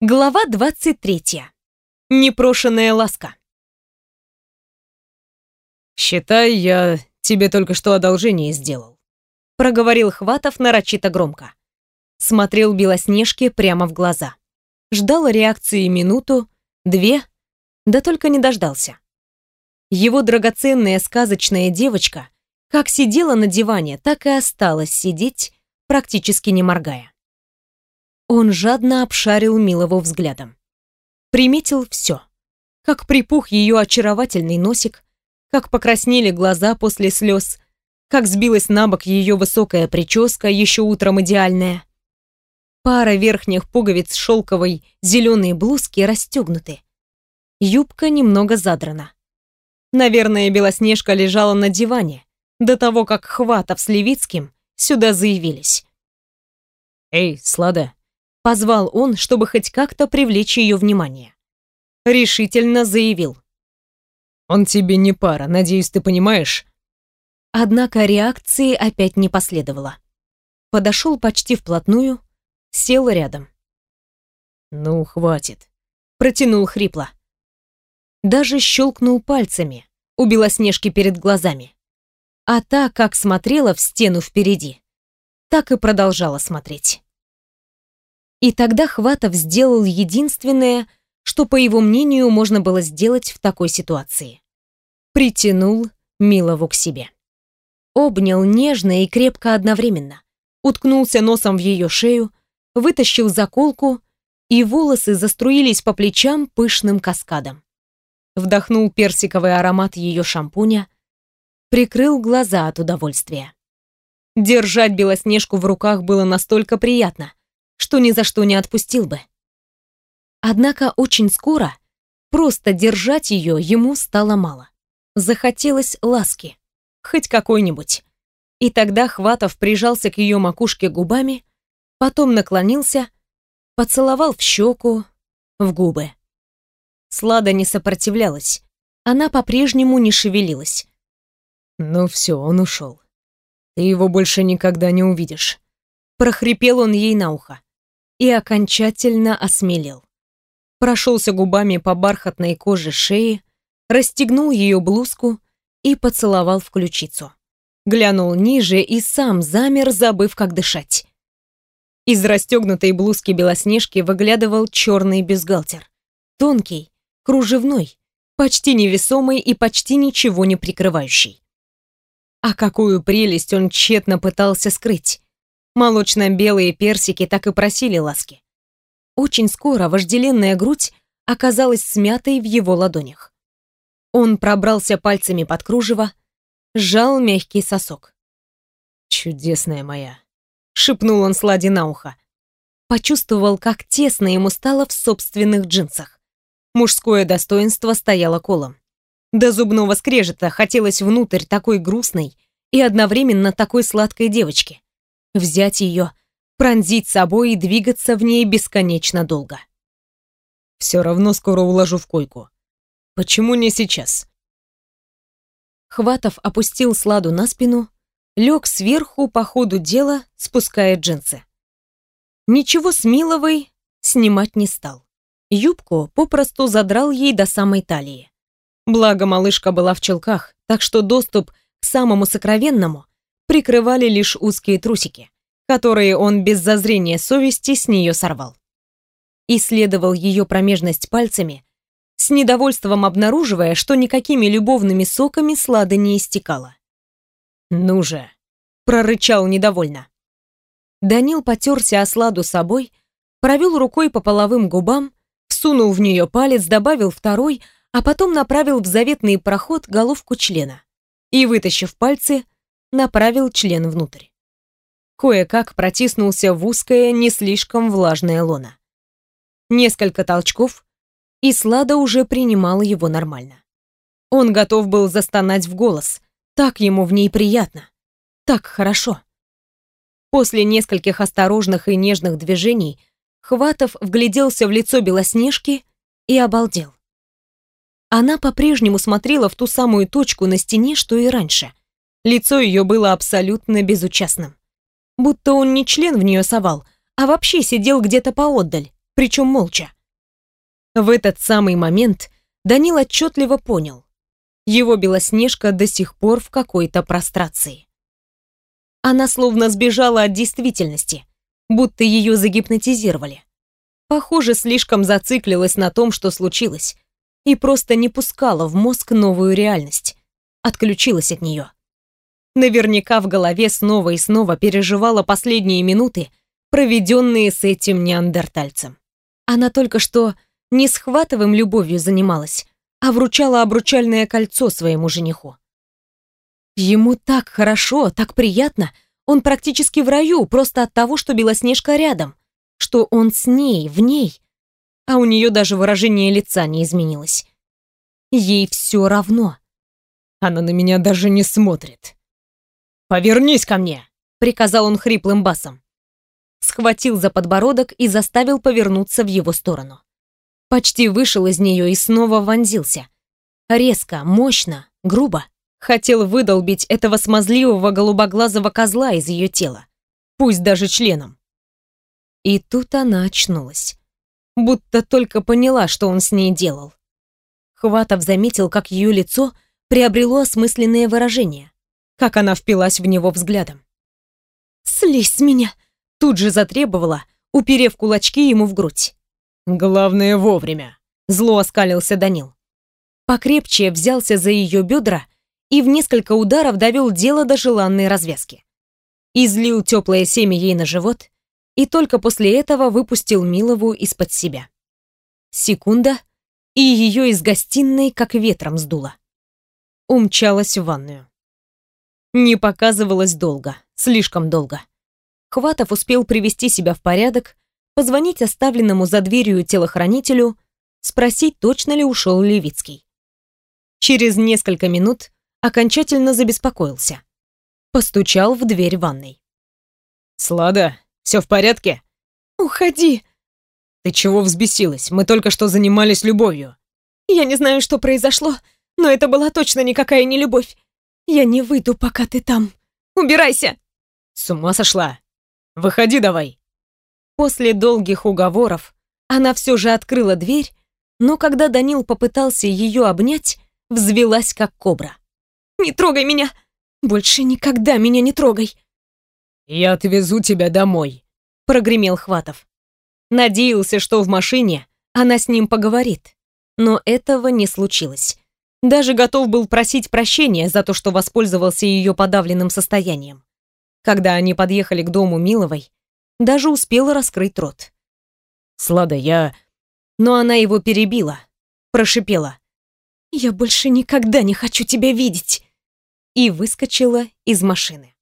Глава 23. Непрошенная ласка. «Считай, я тебе только что одолжение сделал», — проговорил Хватов нарочито громко. Смотрел Белоснежке прямо в глаза. Ждал реакции минуту, две, да только не дождался. Его драгоценная сказочная девочка как сидела на диване, так и осталась сидеть, практически не моргая. Он жадно обшарил Милову взглядом. Приметил все. Как припух ее очаровательный носик, как покраснели глаза после слез, как сбилась на бок ее высокая прическа, еще утром идеальная. Пара верхних пуговиц шелковой зеленой блузки расстегнуты. Юбка немного задрана. Наверное, Белоснежка лежала на диване до того, как Хватов с Левицким сюда заявились. «Эй, Слада!» Позвал он, чтобы хоть как-то привлечь ее внимание. Решительно заявил. «Он тебе не пара, надеюсь, ты понимаешь?» Однако реакции опять не последовало. Подошел почти вплотную, сел рядом. «Ну, хватит», — протянул хрипло. Даже щелкнул пальцами у Белоснежки перед глазами. А та, как смотрела в стену впереди, так и продолжала смотреть. И тогда Хватов сделал единственное, что, по его мнению, можно было сделать в такой ситуации. Притянул Милову к себе. Обнял нежно и крепко одновременно. Уткнулся носом в ее шею, вытащил заколку, и волосы заструились по плечам пышным каскадом. Вдохнул персиковый аромат ее шампуня, прикрыл глаза от удовольствия. Держать Белоснежку в руках было настолько приятно, что ни за что не отпустил бы. Однако очень скоро просто держать ее ему стало мало. Захотелось ласки, хоть какой-нибудь. И тогда Хватов прижался к ее макушке губами, потом наклонился, поцеловал в щеку, в губы. Слада не сопротивлялась, она по-прежнему не шевелилась. «Ну все, он ушел. Ты его больше никогда не увидишь», — прохрипел он ей на ухо и окончательно осмелел. Прошелся губами по бархатной коже шеи, расстегнул ее блузку и поцеловал в ключицу. Глянул ниже и сам замер, забыв, как дышать. Из расстегнутой блузки Белоснежки выглядывал черный бюстгальтер. Тонкий, кружевной, почти невесомый и почти ничего не прикрывающий. А какую прелесть он тщетно пытался скрыть. Молочно-белые персики так и просили ласки. Очень скоро вожделенная грудь оказалась смятой в его ладонях. Он пробрался пальцами под кружево, сжал мягкий сосок. «Чудесная моя», — шепнул он Сладе на ухо. Почувствовал, как тесно ему стало в собственных джинсах. Мужское достоинство стояло колом. До зубного скрежета хотелось внутрь такой грустной и одновременно такой сладкой девочки взять ее, пронзить собой и двигаться в ней бесконечно долго. Все равно скоро уложу в койку. Почему не сейчас? Хватов опустил Сладу на спину, лег сверху по ходу дела, спуская джинсы. Ничего с Миловой снимать не стал. Юбку попросту задрал ей до самой талии. Благо малышка была в челках, так что доступ к самому сокровенному прикрывали лишь узкие трусики, которые он без зазрения совести с нее сорвал. Исследовал ее промежность пальцами, с недовольством обнаруживая, что никакими любовными соками слада не истекала. «Ну же!» — прорычал недовольно. Данил потерся о сладу собой, провел рукой по половым губам, всунул в нее палец, добавил второй, а потом направил в заветный проход головку члена и, вытащив пальцы, направил член внутрь. Кое-как протиснулся в узкое, не слишком влажное лоно. Несколько толчков, и Слада уже принимала его нормально. Он готов был застонать в голос. Так ему в ней приятно. Так хорошо. После нескольких осторожных и нежных движений Хватов вгляделся в лицо Белоснежки и обалдел. Она по-прежнему смотрела в ту самую точку на стене, что и раньше. Лицо ее было абсолютно безучастным. Будто он не член в нее совал, а вообще сидел где-то поотдаль, причем молча. В этот самый момент Данил отчетливо понял. Его Белоснежка до сих пор в какой-то прострации. Она словно сбежала от действительности, будто ее загипнотизировали. Похоже, слишком зациклилась на том, что случилось, и просто не пускала в мозг новую реальность. Отключилась от нее. Наверняка в голове снова и снова переживала последние минуты, проведенные с этим неандертальцем. Она только что не с Хватовым любовью занималась, а вручала обручальное кольцо своему жениху. Ему так хорошо, так приятно, он практически в раю, просто от того, что Белоснежка рядом, что он с ней, в ней, а у нее даже выражение лица не изменилось. Ей все равно. Она на меня даже не смотрит. «Повернись ко мне!» — приказал он хриплым басом. Схватил за подбородок и заставил повернуться в его сторону. Почти вышел из нее и снова вонзился. Резко, мощно, грубо. Хотел выдолбить этого смазливого голубоглазого козла из ее тела. Пусть даже членом. И тут она очнулась. Будто только поняла, что он с ней делал. Хватов заметил, как ее лицо приобрело осмысленное выражение, как она впилась в него взглядом. «Слезь с меня!» Тут же затребовала, уперев кулачки ему в грудь. Главное вовремя. Зло оскалился Данил. Покрепче взялся за ее бедра и в несколько ударов довел дело до желанной развязки. Излил теплое семя ей на живот и только после этого выпустил Милову из-под себя. Секунда, и ее из гостиной как ветром сдуло. Умчалась в ванную. Не показывалась долго, слишком долго. Хватов успел привести себя в порядок, позвонить оставленному за дверью телохранителю, спросить, точно ли ушел Левицкий. Через несколько минут окончательно забеспокоился. Постучал в дверь ванной. «Слада, все в порядке?» «Уходи!» «Ты чего взбесилась? Мы только что занимались любовью». «Я не знаю, что произошло, но это была точно никакая не любовь. Я не выйду, пока ты там. Убирайся!» «С ума сошла? Выходи давай!» После долгих уговоров она все же открыла дверь, но когда Данил попытался ее обнять, взвелась как кобра. «Не трогай меня! Больше никогда меня не трогай!» «Я отвезу тебя домой», — прогремел Хватов. Надеялся, что в машине она с ним поговорит, но этого не случилось. Даже готов был просить прощения за то, что воспользовался ее подавленным состоянием. Когда они подъехали к дому Миловой, даже успела раскрыть рот. «Слада, я...» Но она его перебила, прошипела. «Я больше никогда не хочу тебя видеть!» и выскочила из машины.